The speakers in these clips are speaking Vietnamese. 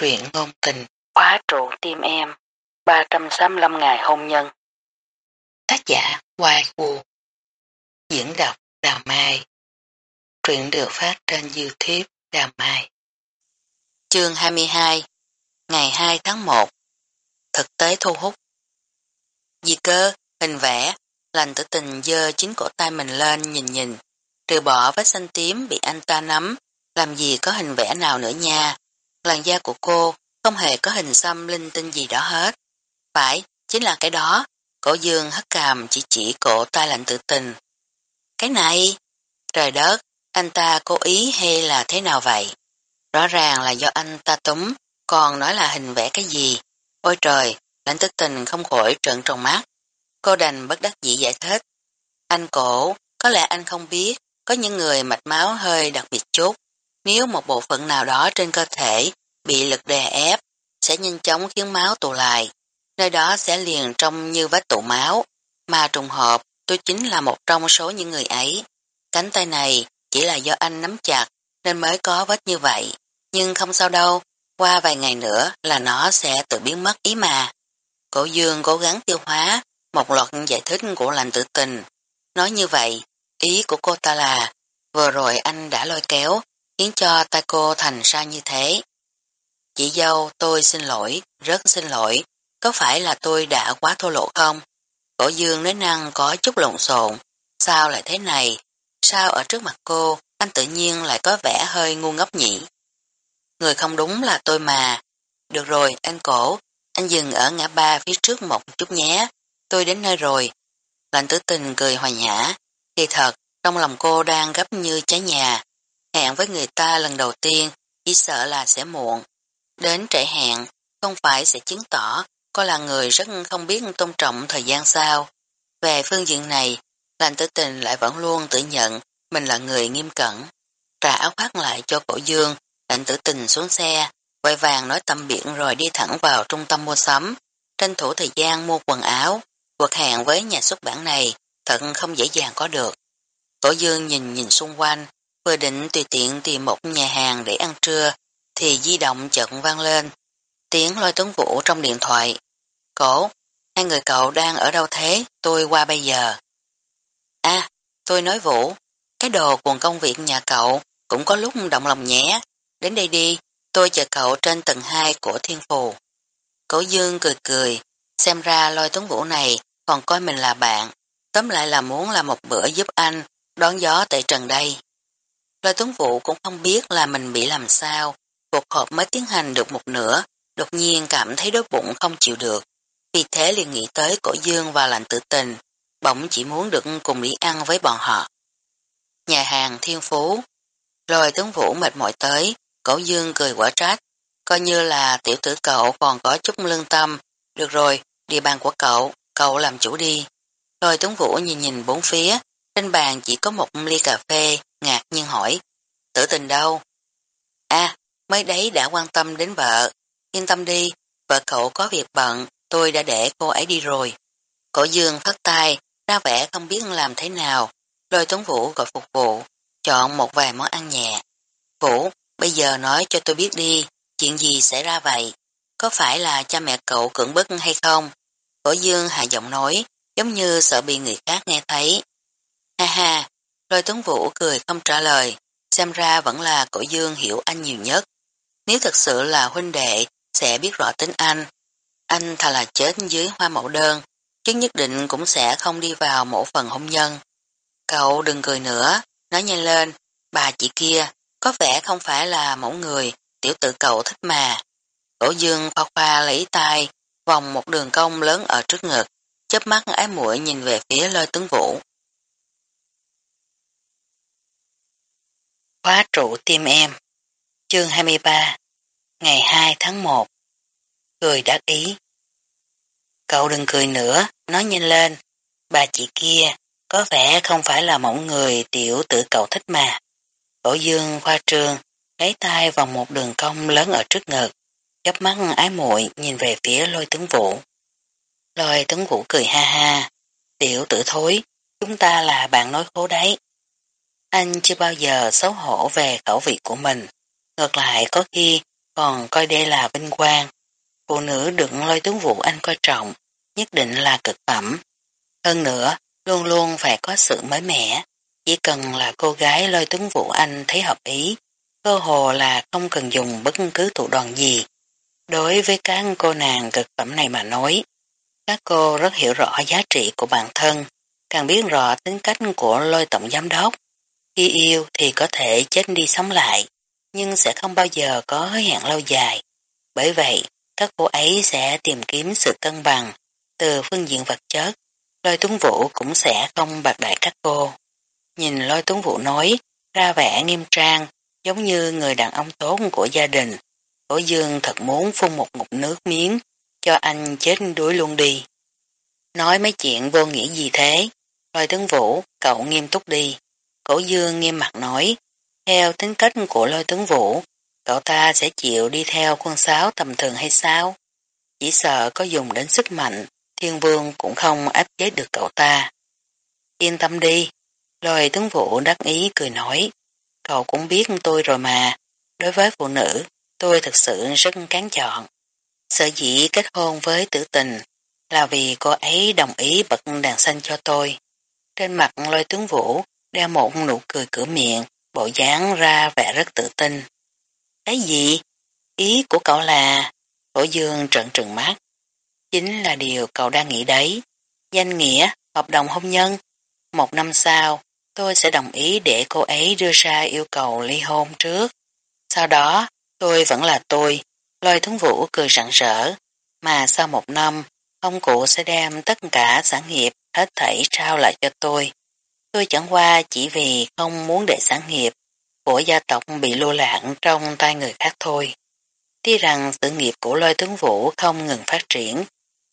truyện ngôn tình, khóa trụ tim em, 365 ngày hôn nhân. Tác giả Hoài Vũ Diễn đọc Đào Mai. Truyện được phát trên Youtube Đào Mai. Chương 22 Ngày 2 tháng 1 Thực tế thu hút. Di cơ, hình vẽ, lành tử tình dơ chính cổ tay mình lên nhìn nhìn, trừ bỏ vết xanh tím bị anh ta nắm, làm gì có hình vẽ nào nữa nha. Làn da của cô không hề có hình xăm linh tinh gì đó hết. Phải, chính là cái đó. Cổ dương hất cằm chỉ chỉ cổ tay lạnh tự tình. Cái này, trời đất, anh ta cố ý hay là thế nào vậy? Rõ ràng là do anh ta túm. còn nói là hình vẽ cái gì? Ôi trời, lãnh tức tình không khỏi trợn trong mắt. Cô đành bất đắc dĩ giải thích. Anh cổ, có lẽ anh không biết, có những người mạch máu hơi đặc biệt chút. Nếu một bộ phận nào đó trên cơ thể bị lực đè ép, sẽ nhanh chóng khiến máu tụ lại. Nơi đó sẽ liền trông như vết tụ máu, mà trùng hợp tôi chính là một trong số những người ấy. Cánh tay này chỉ là do anh nắm chặt nên mới có vết như vậy. Nhưng không sao đâu, qua vài ngày nữa là nó sẽ tự biến mất ý mà. Cổ dương cố gắng tiêu hóa một loạt giải thích của lành tự tình. Nói như vậy, ý của cô ta là vừa rồi anh đã lôi kéo khiến cho tay cô thành ra như thế. Chị dâu tôi xin lỗi, rất xin lỗi, có phải là tôi đã quá thô lỗ không? Cổ dương nói năng có chút lộn xộn, sao lại thế này? Sao ở trước mặt cô, anh tự nhiên lại có vẻ hơi ngu ngốc nhỉ? Người không đúng là tôi mà. Được rồi, anh cổ, anh dừng ở ngã ba phía trước một chút nhé, tôi đến nơi rồi. Lạnh tử tình cười hòa nhã, thì thật, trong lòng cô đang gấp như trái nhà, hẹn với người ta lần đầu tiên, chỉ sợ là sẽ muộn. Đến trễ hẹn, không phải sẽ chứng tỏ cô là người rất không biết tôn trọng thời gian sao. Về phương diện này, lành tử tình lại vẫn luôn tự nhận mình là người nghiêm cẩn. Trả áo khoác lại cho cổ dương, lành tử tình xuống xe, quay vàng nói tâm biển rồi đi thẳng vào trung tâm mua sắm, tranh thủ thời gian mua quần áo. Cuộc hẹn với nhà xuất bản này thật không dễ dàng có được. Cổ dương nhìn nhìn xung quanh, vừa định tùy tiện tìm một nhà hàng để ăn trưa, thì di động chợt vang lên. Tiếng lôi tuấn vũ trong điện thoại. Cổ, hai người cậu đang ở đâu thế, tôi qua bây giờ. À, tôi nói Vũ, cái đồ cùng công việc nhà cậu cũng có lúc động lòng nhé. Đến đây đi, tôi chờ cậu trên tầng 2 của thiên phù. Cổ dương cười cười, xem ra lôi tuấn vũ này còn coi mình là bạn, tóm lại là muốn làm một bữa giúp anh, đón gió tại trần đây. Lôi tuấn vũ cũng không biết là mình bị làm sao, cuộc họp mới tiến hành được một nửa, đột nhiên cảm thấy đói bụng không chịu được. Vì thế liền nghĩ tới cổ dương và lạnh tử tình, bỗng chỉ muốn được cùng đi ăn với bọn họ. Nhà hàng thiên phú, Lôi tướng vũ mệt mỏi tới, cổ dương cười quả trách, coi như là tiểu tử cậu còn có chút lương tâm, được rồi, địa bàn của cậu, cậu làm chủ đi. Lôi tướng vũ nhìn nhìn bốn phía, trên bàn chỉ có một ly cà phê, ngạc nhiên hỏi, tử tình đâu? À, mới đấy đã quan tâm đến vợ, yên tâm đi, vợ cậu có việc bận, tôi đã để cô ấy đi rồi. Cổ dương phát tay, ra vẻ không biết làm thế nào, lôi tuấn vũ gọi phục vụ, chọn một vài món ăn nhẹ. Vũ, bây giờ nói cho tôi biết đi, chuyện gì xảy ra vậy? Có phải là cha mẹ cậu cưỡng bức hay không? Cổ dương hạ giọng nói, giống như sợ bị người khác nghe thấy. Ha ha, lôi tuấn vũ cười không trả lời, xem ra vẫn là cổ dương hiểu anh nhiều nhất. Nếu thật sự là huynh đệ, sẽ biết rõ tính anh. Anh thà là chết dưới hoa mẫu đơn, chứ nhất định cũng sẽ không đi vào mẫu phần hôn nhân. Cậu đừng cười nữa, nói nhanh lên, bà chị kia, có vẻ không phải là mẫu người, tiểu tử cậu thích mà. Cổ dương khoa khoa lấy tay, vòng một đường cong lớn ở trước ngực, chớp mắt ái mũi nhìn về phía lôi tướng vũ. Khóa trụ tim em Chương 23 Ngày 2 tháng 1 Cười đắc ý Cậu đừng cười nữa, nói nhanh lên. Bà chị kia, có vẻ không phải là mẫu người tiểu tử cậu thích mà. Cổ dương khoa trương, lấy tay vào một đường cong lớn ở trước ngực, chớp mắt ái muội nhìn về phía lôi tướng vũ. Lôi tướng vũ cười ha ha, tiểu tử thối, chúng ta là bạn nói khố đấy. Anh chưa bao giờ xấu hổ về khẩu vị của mình, ngược lại có khi còn coi đây là vinh quang. Phụ nữ được lôi tướng vụ anh coi trọng, nhất định là cực phẩm. Hơn nữa, luôn luôn phải có sự mới mẻ. Chỉ cần là cô gái lôi tướng vụ anh thấy hợp ý, cơ hồ là không cần dùng bất cứ thủ đoạn gì. Đối với các cô nàng cực phẩm này mà nói, các cô rất hiểu rõ giá trị của bản thân, càng biết rõ tính cách của lôi tổng giám đốc. Khi yêu thì có thể chết đi sống lại, nhưng sẽ không bao giờ có hẹn lâu dài. Bởi vậy, các cô ấy sẽ tìm kiếm sự cân bằng từ phương diện vật chất. Lôi tuấn vũ cũng sẽ không bạc đại các cô. Nhìn lôi tuấn vũ nói, ra vẻ nghiêm trang, giống như người đàn ông tốt của gia đình. Cổ dương thật muốn phun một ngụm nước miếng, cho anh chết đuối luôn đi. Nói mấy chuyện vô nghĩa gì thế? Lôi tuấn vũ, cậu nghiêm túc đi. Cổ dương nghiêm mặt nói, theo tính cách của lôi tướng vũ, cậu ta sẽ chịu đi theo quân sáo tầm thường hay sao? Chỉ sợ có dùng đến sức mạnh, thiên vương cũng không áp chế được cậu ta. Yên tâm đi, lôi tướng vũ đắc ý cười nói, cậu cũng biết tôi rồi mà, đối với phụ nữ, tôi thật sự rất cán chọn. Sở dĩ kết hôn với tử tình là vì cô ấy đồng ý bật đàn xanh cho tôi. Trên mặt lôi tướng vũ đeo một nụ cười cửa miệng, bộ dáng ra vẻ rất tự tin. Cái gì? Ý của cậu là... Cổ dương trận trừng mắt. Chính là điều cậu đang nghĩ đấy. Danh nghĩa, hợp đồng hôn nhân. Một năm sau, tôi sẽ đồng ý để cô ấy đưa ra yêu cầu ly hôn trước. Sau đó, tôi vẫn là tôi. Lôi thống vũ cười rạng rỡ. Mà sau một năm, ông cụ sẽ đem tất cả sản nghiệp hết thảy trao lại cho tôi. Tôi chẳng qua chỉ vì không muốn để sản nghiệp của gia tộc bị lô lạng trong tay người khác thôi. Tuy rằng sự nghiệp của lôi tướng vũ không ngừng phát triển,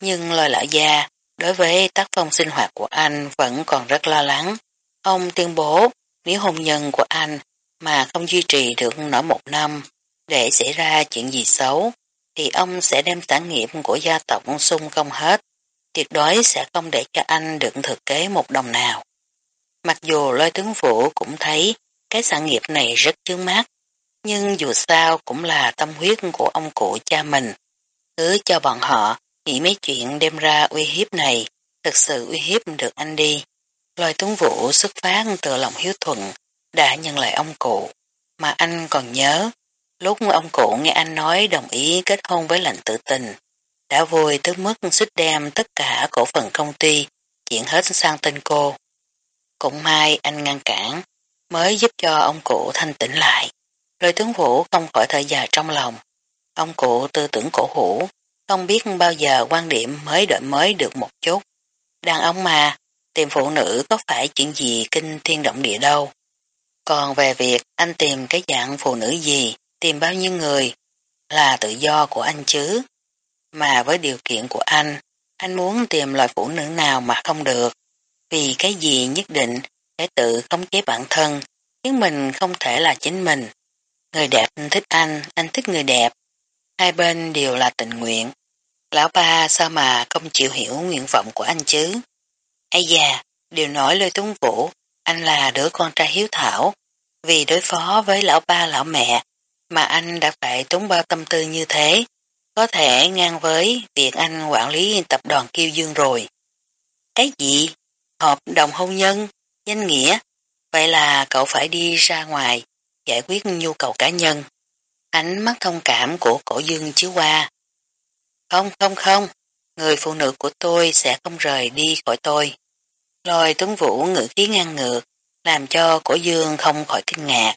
nhưng lôi lão gia đối với tác phong sinh hoạt của anh vẫn còn rất lo lắng. Ông tuyên bố nếu hôn nhân của anh mà không duy trì được nổi một năm để xảy ra chuyện gì xấu thì ông sẽ đem sản nghiệp của gia tộc xung công hết, tuyệt đối sẽ không để cho anh được thực kế một đồng nào. Mặc dù lôi tướng phủ cũng thấy cái sản nghiệp này rất chướng mắt, nhưng dù sao cũng là tâm huyết của ông cụ cha mình. Cứ cho bọn họ nghĩ mấy chuyện đem ra uy hiếp này, thực sự uy hiếp được anh đi. Lôi tướng vũ xuất phát từ lòng hiếu thuận, đã nhận lại ông cụ, mà anh còn nhớ. Lúc ông cụ nghe anh nói đồng ý kết hôn với lệnh tự tình, đã vui tới mức xích đem tất cả cổ phần công ty, chuyển hết sang tên cô. Cũng may anh ngăn cản, mới giúp cho ông cụ thanh tĩnh lại. lời tướng vũ không khỏi thở dài trong lòng. Ông cụ tư tưởng cổ hủ, không biết bao giờ quan điểm mới đổi mới được một chút. Đàn ông mà, tìm phụ nữ có phải chuyện gì kinh thiên động địa đâu. Còn về việc anh tìm cái dạng phụ nữ gì, tìm bao nhiêu người, là tự do của anh chứ. Mà với điều kiện của anh, anh muốn tìm loại phụ nữ nào mà không được vì cái gì nhất định phải tự khống chế bản thân, khiến mình không thể là chính mình. Người đẹp thích anh, anh thích người đẹp. Hai bên đều là tình nguyện. Lão ba sao mà không chịu hiểu nguyện vọng của anh chứ? Ây da, đều nói lời tuấn vũ, anh là đứa con trai hiếu thảo. Vì đối phó với lão ba lão mẹ, mà anh đã phải tốn bao tâm tư như thế, có thể ngang với việc anh quản lý tập đoàn Kiêu Dương rồi. Cái gì? Hợp đồng hôn nhân, danh nghĩa, vậy là cậu phải đi ra ngoài giải quyết nhu cầu cá nhân. Ánh mắt thông cảm của cổ dương chiếu qua. Không, không, không, người phụ nữ của tôi sẽ không rời đi khỏi tôi. Lôi tuấn vũ ngữ khí ngang ngược, làm cho cổ dương không khỏi kinh ngạc.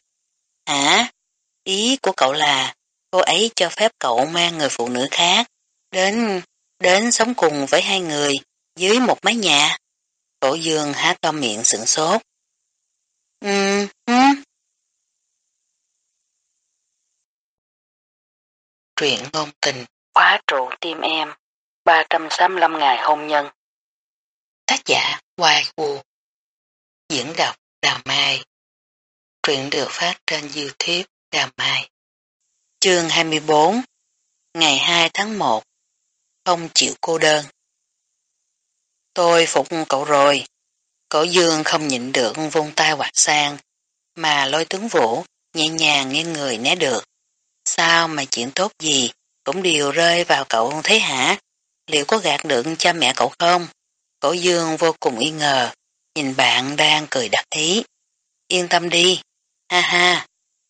Hả? Ý của cậu là cô ấy cho phép cậu mang người phụ nữ khác đến đến sống cùng với hai người dưới một mái nhà. Cổ dương há to miệng sửng sốt. Ừm, ừm. Truyện ngôn tình, khóa trụ tim em, 365 ngày hôn nhân. Tác giả Hoài Vũ Diễn đọc Đào Mai. Truyện được phát trên Youtube Đào Mai. Chương 24 Ngày 2 tháng 1 Không chịu cô đơn Tôi phục cậu rồi. Cổ dương không nhịn được vung tay quạt sang, mà lôi tướng vũ nhẹ nhàng nghiêng người né được. Sao mà chuyện tốt gì cũng đều rơi vào cậu thế hả? Liệu có gạt được cha mẹ cậu không? Cổ dương vô cùng nghi ngờ, nhìn bạn đang cười đặc ý. Yên tâm đi, ha ha,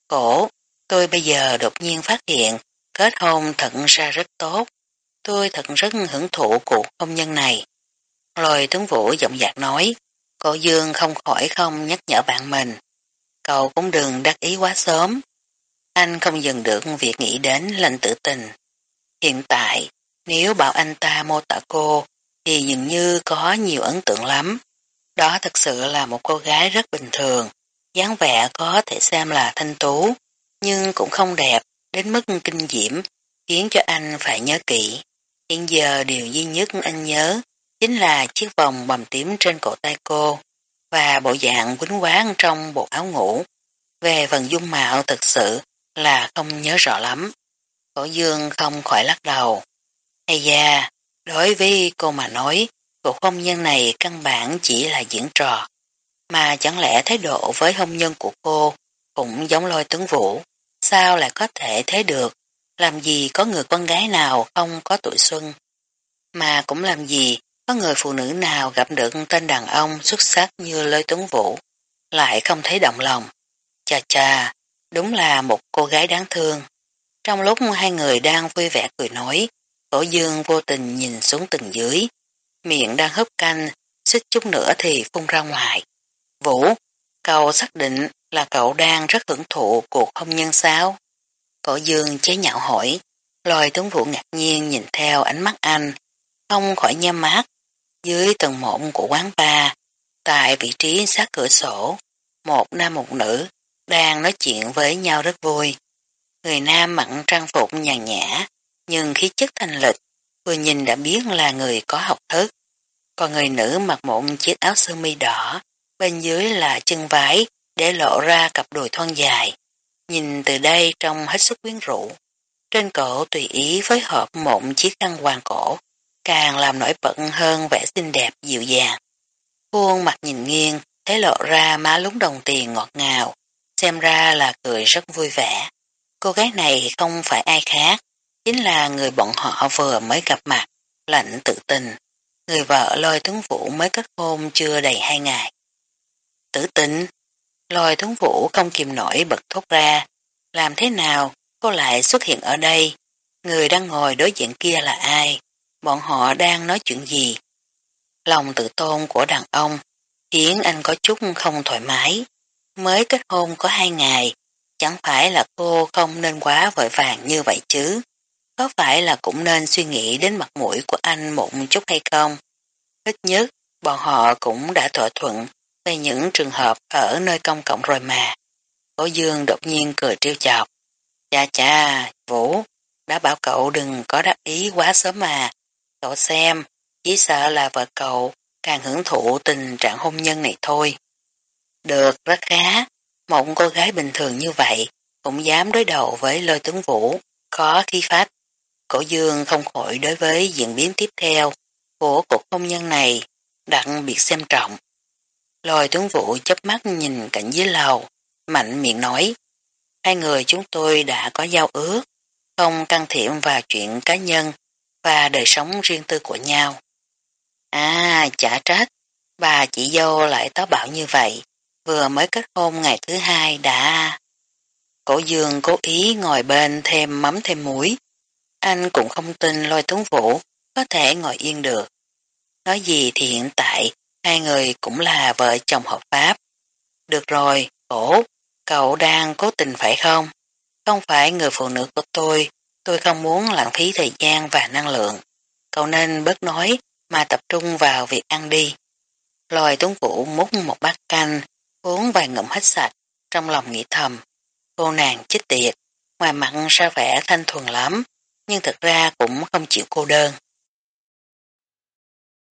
cổ, tôi bây giờ đột nhiên phát hiện kết hôn thật ra rất tốt. Tôi thật rất hưởng thụ cuộc hôn nhân này. Lôi tướng vũ giọng dạc nói, cô dương không khỏi không nhắc nhở bạn mình. Cậu cũng đừng đắc ý quá sớm. Anh không dừng được việc nghĩ đến lệnh tự tình. Hiện tại, nếu bảo anh ta mô tả cô, thì dường như có nhiều ấn tượng lắm. Đó thật sự là một cô gái rất bình thường, dáng vẻ có thể xem là thanh tú, nhưng cũng không đẹp, đến mức kinh diễm, khiến cho anh phải nhớ kỹ. Hiện giờ điều duy nhất anh nhớ chính là chiếc vòng bầm tím trên cổ tay cô và bộ dạng quýnh quán trong bộ áo ngủ. Về phần dung mạo thực sự là không nhớ rõ lắm. Cổ dương không khỏi lắc đầu. Hay da, đối với cô mà nói, cuộc hôn nhân này căn bản chỉ là diễn trò. Mà chẳng lẽ thái độ với hôn nhân của cô cũng giống lôi tướng vũ, sao lại có thể thế được, làm gì có người con gái nào không có tuổi xuân. Mà cũng làm gì có người phụ nữ nào gặp được tên đàn ông xuất sắc như lôi tuấn vũ, lại không thấy động lòng. Chà chà, đúng là một cô gái đáng thương. Trong lúc hai người đang vui vẻ cười nói, cổ dương vô tình nhìn xuống tầng dưới, miệng đang hấp canh, xích chút nữa thì phun ra ngoài. Vũ, cậu xác định là cậu đang rất hưởng thụ cuộc hôn nhân sao? Cổ dương chế nhạo hỏi, lòi tướng vũ ngạc nhiên nhìn theo ánh mắt anh, không khỏi nhắm mắt. Dưới tầng mộng của quán bar, tại vị trí sát cửa sổ, một nam một nữ đang nói chuyện với nhau rất vui. Người nam mặn trang phục nhàn nhã, nhưng khí chất thanh lịch, vừa nhìn đã biết là người có học thức. Còn người nữ mặc một chiếc áo sơ mi đỏ, bên dưới là chân váy để lộ ra cặp đùi thon dài. Nhìn từ đây trông hết sức quyến rũ. Trên cổ tùy ý phối hợp một chiếc khăn hoàng cổ, càng làm nổi bật hơn vẻ xinh đẹp dịu dàng. Khuôn mặt nhìn nghiêng, thấy lộ ra má lúng đồng tiền ngọt ngào, xem ra là cười rất vui vẻ. Cô gái này không phải ai khác, chính là người bọn họ vừa mới gặp mặt, lạnh tự tình. Người vợ lôi tướng vũ mới kết hôn chưa đầy hai ngày. Tử tình, lôi tướng vũ không kìm nổi bật thốt ra. Làm thế nào cô lại xuất hiện ở đây? Người đang ngồi đối diện kia là ai? Bọn họ đang nói chuyện gì? Lòng tự tôn của đàn ông khiến anh có chút không thoải mái. Mới kết hôn có hai ngày, chẳng phải là cô không nên quá vội vàng như vậy chứ. Có phải là cũng nên suy nghĩ đến mặt mũi của anh một chút hay không? Ít nhất, bọn họ cũng đã thỏa thuận về những trường hợp ở nơi công cộng rồi mà. Cổ dương đột nhiên cười trêu chọc. Chà chà, Vũ, đã bảo cậu đừng có đáp ý quá sớm mà. Cậu xem, chỉ sợ là vợ cậu càng hưởng thụ tình trạng hôn nhân này thôi. Được, rất khá. Một cô gái bình thường như vậy cũng dám đối đầu với lôi tướng vũ, có khí phách. Cổ dương không khỏi đối với diễn biến tiếp theo của cuộc hôn nhân này, đặc biệt xem trọng. Lôi tướng vũ chớp mắt nhìn cảnh dưới lầu, mạnh miệng nói, hai người chúng tôi đã có giao ước, không can thiệp vào chuyện cá nhân và đời sống riêng tư của nhau. À, chả trách, bà chị dâu lại táo bạo như vậy, vừa mới kết hôn ngày thứ hai đã... Cổ dương cố ý ngồi bên thêm mắm thêm muối. Anh cũng không tin lôi tuấn vũ có thể ngồi yên được. Nói gì thì hiện tại hai người cũng là vợ chồng hợp pháp. Được rồi, cổ, cậu đang cố tình phải không? Không phải người phụ nữ của tôi, tôi không muốn lãng phí thời gian và năng lượng. Cậu nên bớt nói mà tập trung vào việc ăn đi. Lòi tuấn vũ múc một bát canh, uống vài ngụm hết sạch, trong lòng nghĩ thầm. Cô nàng chết tiệt, ngoài mặt ra vẻ thanh thuần lắm, nhưng thật ra cũng không chịu cô đơn.